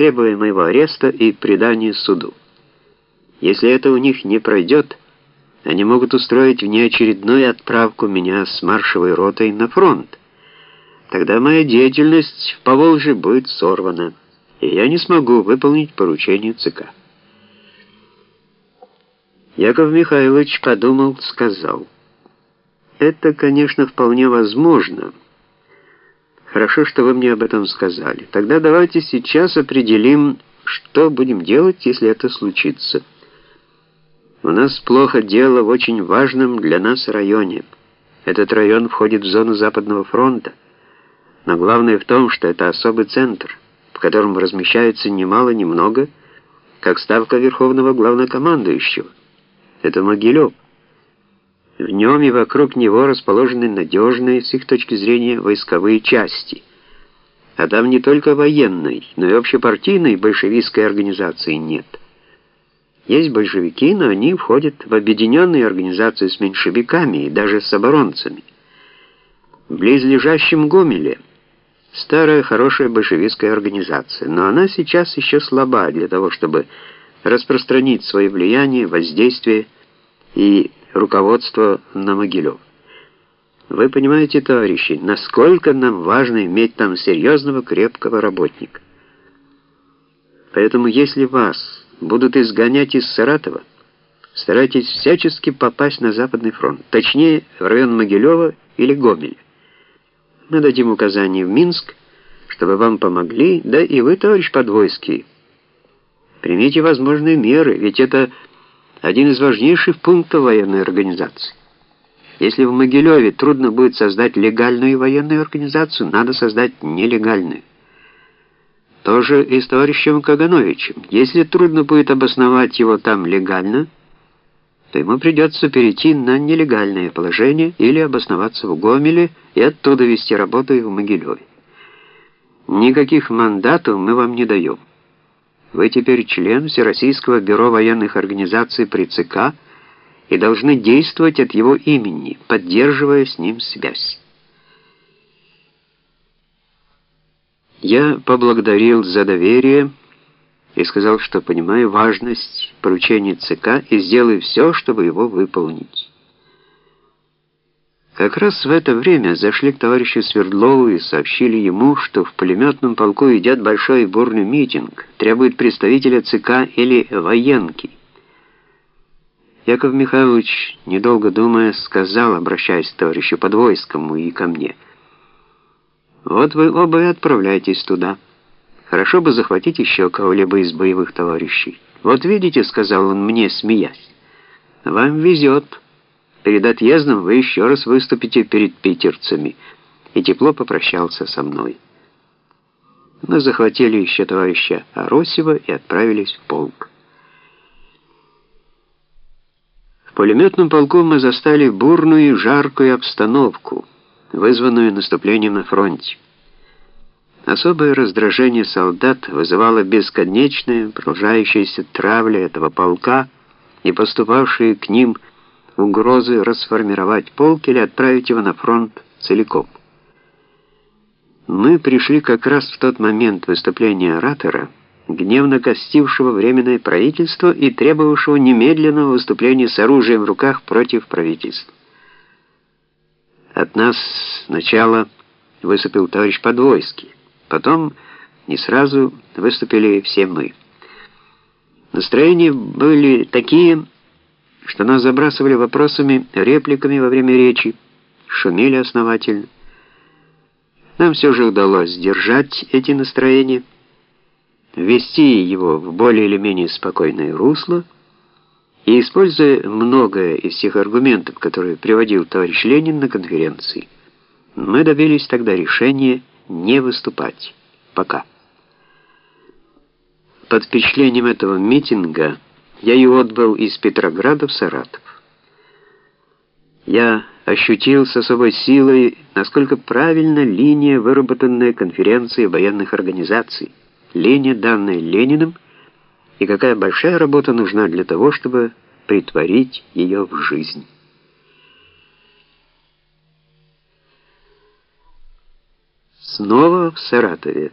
требуя моего ареста и предания суду. Если это у них не пройдет, они могут устроить внеочередную отправку меня с маршевой ротой на фронт. Тогда моя деятельность в Поволжье будет сорвана, и я не смогу выполнить поручение ЦК. Яков Михайлович подумал, сказал, «Это, конечно, вполне возможно. Хорошо, что вы мне об этом сказали. Тогда давайте сейчас определим, что будем делать, если это случится». У нас плохо дело в очень важном для нас районе. Этот район входит в зону Западного фронта. Но главное в том, что это особый центр, в котором размещается немало немного, как ставка Верховного Главнокомандующего. Это Могилев. В нем и вокруг него расположены надежные, с их точки зрения, войсковые части. А там не только военной, но и общепартийной большевистской организации нет. Есть большевики, но они входят в объединенные организации с меньшевиками и даже с оборонцами. В близлежащем Гомеле старая хорошая большевистская организация, но она сейчас еще слаба для того, чтобы распространить свое влияние, воздействие и руководство на Могилев. Вы понимаете, товарищи, насколько нам важно иметь там серьезного, крепкого работника. Поэтому если вас будут изгонять из Саратова, старайтесь всячески попасть на Западный фронт, точнее, в район Могилева или Гомеля. Мы дадим указание в Минск, чтобы вам помогли, да и вы, товарищ Подвойский, примите возможные меры, ведь это один из важнейших пунктов военной организации. Если в Могилеве трудно будет создать легальную военную организацию, надо создать нелегальную. Тоже и с товарищем Кагановичем. Если трудно будет обосновать его там легально, то ему придется перейти на нелегальное положение или обосноваться в Гомеле и оттуда вести работу и в Могилеве. Никаких мандатов мы вам не даем. Вы теперь член Всероссийского бюро военных организаций при ЦК и должны действовать от его имени, поддерживая с ним связь. Я поблагодарил за доверие и сказал, что понимаю важность поручения ЦК и сделаю все, чтобы его выполнить. Как раз в это время зашли к товарищу Свердлову и сообщили ему, что в пулеметном полку идет большой бурный митинг, требует представителя ЦК или военки. Яков Михайлович, недолго думая, сказал, обращаясь к товарищу Подвойскому и ко мне — вот вы оба и отправляйтесь туда. Хорошо бы захватить еще кого-либо из боевых товарищей. Вот видите, сказал он мне, смеясь. Вам везет. Перед отъездом вы еще раз выступите перед питерцами. И тепло попрощался со мной. Мы захватили еще товарища Аросева и отправились в полк. В пулеметном полку мы застали бурную и жаркую обстановку вызванную наступлением на фронте. Особое раздражение солдат вызывало бесконечная, продолжающаяся травля этого полка и поступавшие к ним угрозы расформировать полк или отправить его на фронт целиком. Мы пришли как раз в тот момент выступления оратора, гневно костившего Временное правительство и требовавшего немедленного выступления с оружием в руках против правительства. От нас сначала выступил товарищ Подвойский, потом не сразу выступили все мы. Настроения были такие, что нас забрасывали вопросами, репликами во время речи, шумели основательно. Нам все же удалось сдержать эти настроения, ввести его в более или менее спокойное русло, и используя многое из тех аргументов, которые приводил товарищ Ленин на конференции, мы добились тогда решения не выступать. Пока. Под впечатлением этого митинга я и отбыл из Петрограда в Саратов. Я ощутил с особой силой, насколько правильна линия, выработанная конференцией военных организаций, линия, данная Лениным, и какая большая работа нужна для того, чтобы притворить ее в жизнь. Снова в Саратове.